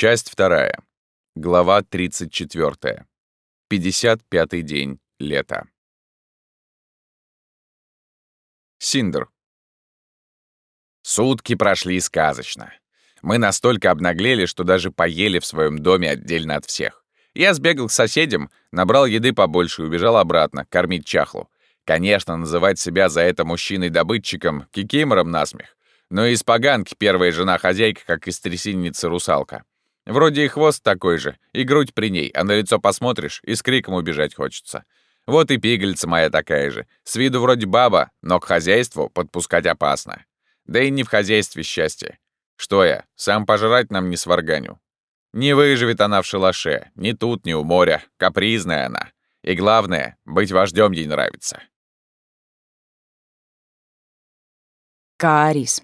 Часть вторая. Глава 34. 55-й день лета. Синдер. Сутки прошли сказочно. Мы настолько обнаглели, что даже поели в своем доме отдельно от всех. Я сбегал к соседям, набрал еды побольше и убежал обратно, кормить чахлу. Конечно, называть себя за это мужчиной-добытчиком, кикимором насмех. Но из поганки первая жена-хозяйка, как из трясинницы русалка. Вроде и хвост такой же, и грудь при ней, а на лицо посмотришь, и с криком убежать хочется. Вот и пигельца моя такая же. С виду вроде баба, но к хозяйству подпускать опасно. Да и не в хозяйстве счастье. Что я, сам пожрать нам не сварганю. Не выживет она в шалаше, ни тут, ни у моря. Капризная она. И главное, быть вождем ей нравится. Каарис.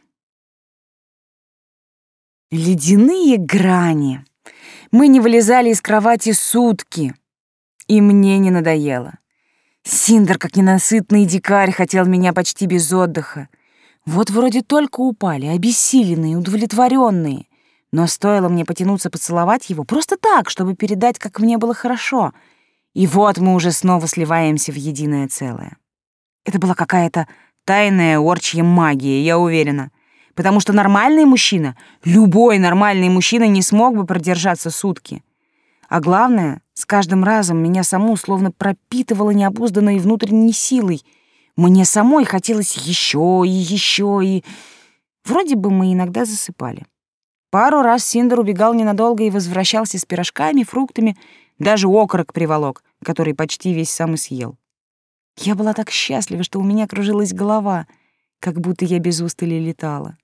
Ледяные грани. Мы не вылезали из кровати сутки. И мне не надоело. Синдер, как ненасытный дикарь, хотел меня почти без отдыха. Вот вроде только упали, обессиленные, удовлетворенные. Но стоило мне потянуться поцеловать его просто так, чтобы передать, как мне было хорошо. И вот мы уже снова сливаемся в единое целое. Это была какая-то тайная орчья магия, я уверена. Потому что нормальный мужчина, любой нормальный мужчина не смог бы продержаться сутки. А главное, с каждым разом меня саму словно пропитывало необузданной внутренней силой. Мне самой хотелось еще и еще и... Вроде бы мы иногда засыпали. Пару раз Синдер убегал ненадолго и возвращался с пирожками, фруктами, даже окорок приволок, который почти весь сам и съел. Я была так счастлива, что у меня кружилась голова, как будто я без устали летала.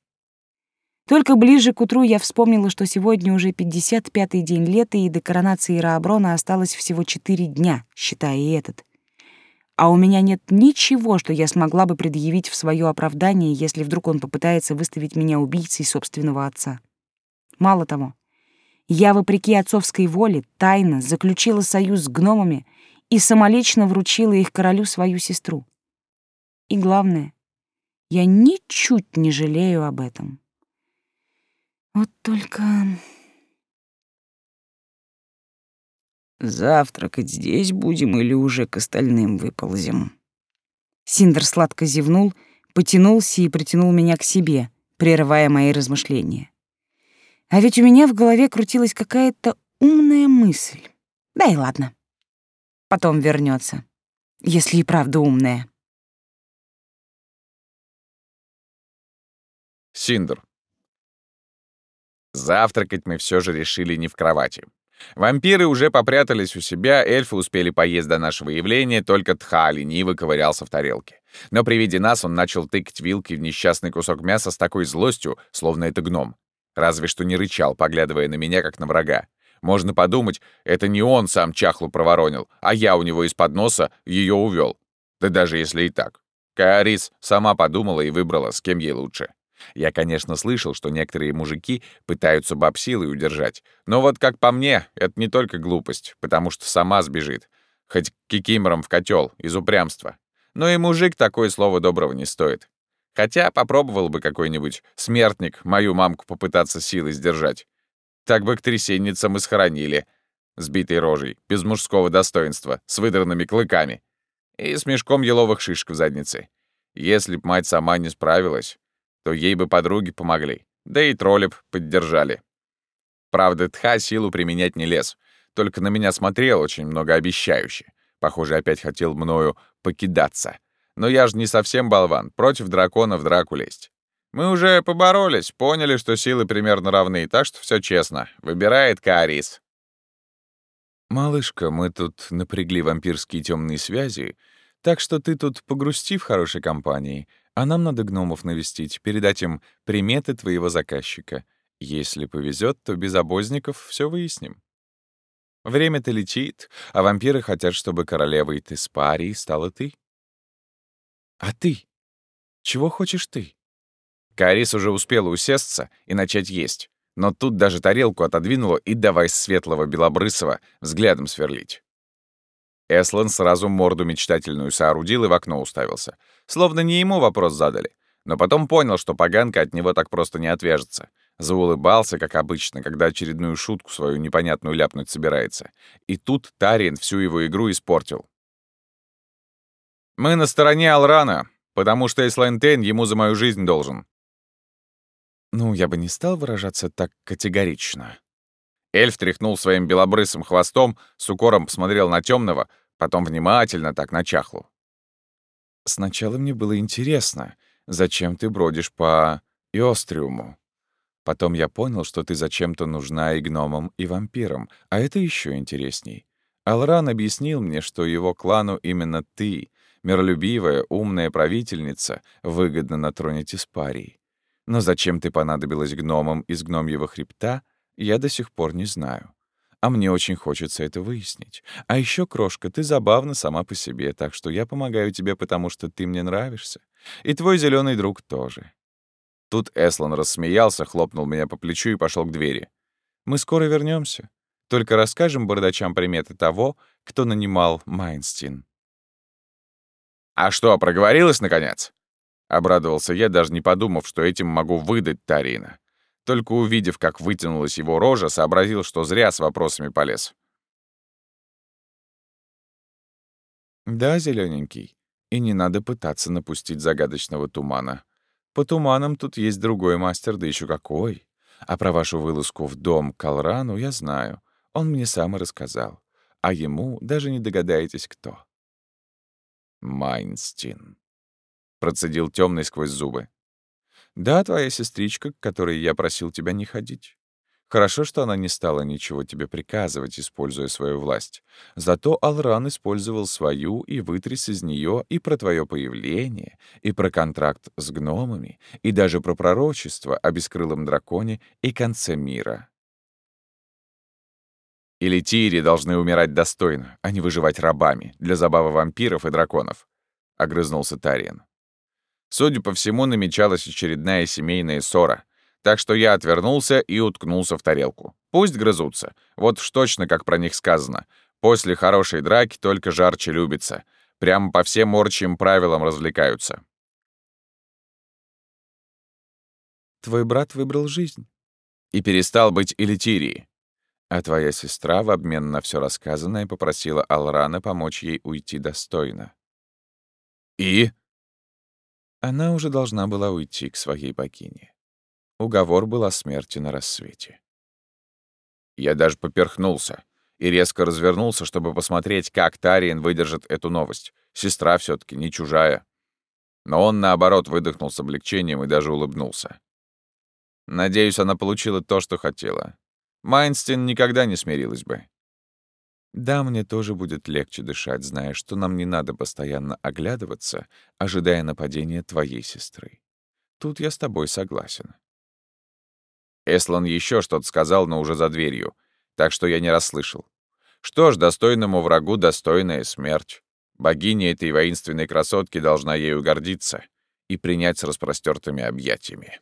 Только ближе к утру я вспомнила, что сегодня уже 55-й день лета, и до коронации Рааброна осталось всего 4 дня, считая и этот. А у меня нет ничего, что я смогла бы предъявить в свое оправдание, если вдруг он попытается выставить меня убийцей собственного отца. Мало того, я, вопреки отцовской воле, тайно заключила союз с гномами и самолично вручила их королю свою сестру. И главное, я ничуть не жалею об этом. Вот только... Завтракать здесь будем или уже к остальным выползем? Синдер сладко зевнул, потянулся и притянул меня к себе, прерывая мои размышления. А ведь у меня в голове крутилась какая-то умная мысль. Да и ладно. Потом вернется, если и правда умная. Синдер. Завтракать мы все же решили не в кровати. Вампиры уже попрятались у себя, эльфы успели поесть до нашего явления, только Тха лениво ковырялся в тарелке. Но при виде нас он начал тыкать вилкой в несчастный кусок мяса с такой злостью, словно это гном. Разве что не рычал, поглядывая на меня, как на врага. Можно подумать, это не он сам чахлу проворонил, а я у него из-под носа ее увел. Да даже если и так. Каарис сама подумала и выбрала, с кем ей лучше. Я, конечно, слышал, что некоторые мужики пытаются баб силой удержать, но вот как по мне, это не только глупость, потому что сама сбежит, хоть кикимором в котел из упрямства. Но и мужик такое слово доброго не стоит. Хотя попробовал бы какой-нибудь смертник мою мамку попытаться силой сдержать. Так бы к трясенницам и схоронили, сбитой рожей, без мужского достоинства, с выдранными клыками и с мешком еловых шишек в заднице. Если б мать сама не справилась, то ей бы подруги помогли, да и тролли б поддержали. Правда, Тха силу применять не лез, только на меня смотрел очень многообещающе. Похоже, опять хотел мною покидаться. Но я же не совсем болван, против дракона в драку лезть. Мы уже поборолись, поняли, что силы примерно равны, так что все честно. Выбирает Каарис. «Малышка, мы тут напрягли вампирские темные связи, так что ты тут погрусти в хорошей компании, а нам надо гномов навестить, передать им приметы твоего заказчика. Если повезет, то без обозников все выясним. Время-то летит, а вампиры хотят, чтобы королевой Теспарии стала ты. А ты? Чего хочешь ты? Карис уже успела усесться и начать есть, но тут даже тарелку отодвинула и давай светлого белобрысого взглядом сверлить. Эслан сразу морду мечтательную соорудил и в окно уставился. Словно не ему вопрос задали. Но потом понял, что поганка от него так просто не отвяжется. Заулыбался, как обычно, когда очередную шутку свою непонятную ляпнуть собирается. И тут Тариен всю его игру испортил. «Мы на стороне Алрана, потому что Эслайнтейн ему за мою жизнь должен». Ну, я бы не стал выражаться так категорично. Эльф тряхнул своим белобрысым хвостом, с укором посмотрел на темного, потом внимательно так на чахлу. «Сначала мне было интересно, зачем ты бродишь по Иостриуму?» Потом я понял, что ты зачем-то нужна и гномам, и вампирам, а это еще интересней. Алран объяснил мне, что его клану именно ты, миролюбивая, умная правительница, выгодно на троне Тиспарии. Но зачем ты понадобилась гномам из гномьего хребта, я до сих пор не знаю. А мне очень хочется это выяснить. А еще, крошка, ты забавна сама по себе, так что я помогаю тебе, потому что ты мне нравишься. И твой зеленый друг тоже. Тут Эслан рассмеялся, хлопнул меня по плечу и пошел к двери. «Мы скоро вернемся. Только расскажем бардачам приметы того, кто нанимал Майнстин». «А что, проговорилась, наконец?» Обрадовался я, даже не подумав, что этим могу выдать Тарина. Только увидев, как вытянулась его рожа, сообразил, что зря с вопросами полез. «Да, зелененький, и не надо пытаться напустить загадочного тумана. По туманам тут есть другой мастер, да еще какой. А про вашу вылазку в дом к Алрану я знаю. Он мне сам и рассказал. А ему даже не догадаетесь, кто. Майнстин. Процедил темный сквозь зубы. Да, твоя сестричка, к которой я просил тебя не ходить. Хорошо, что она не стала ничего тебе приказывать, используя свою власть. Зато Алран использовал свою и вытряс из нее и про твое появление, и про контракт с гномами, и даже про пророчество о бескрылом драконе и конце мира. Или Тири должны умирать достойно, а не выживать рабами для забавы вампиров и драконов, — огрызнулся Тариен. Судя по всему, намечалась очередная семейная ссора — так что я отвернулся и уткнулся в тарелку. Пусть грызутся. Вот уж точно, как про них сказано. После хорошей драки только жарче любится. Прямо по всем орчьим правилам развлекаются. Твой брат выбрал жизнь. И перестал быть элитирией. А твоя сестра в обмен на все рассказанное попросила Алрана помочь ей уйти достойно. И? Она уже должна была уйти к своей богине. Уговор был о смерти на рассвете. Я даже поперхнулся и резко развернулся, чтобы посмотреть, как Тариен выдержит эту новость. Сестра все таки не чужая. Но он, наоборот, выдохнул с облегчением и даже улыбнулся. Надеюсь, она получила то, что хотела. Майнстин никогда не смирилась бы. Да, мне тоже будет легче дышать, зная, что нам не надо постоянно оглядываться, ожидая нападения твоей сестры. Тут я с тобой согласен. Эслан еще что-то сказал, но уже за дверью, так что я не расслышал. Что ж, достойному врагу достойная смерть. Богиня этой воинственной красотки должна ею гордиться и принять с распростертыми объятиями.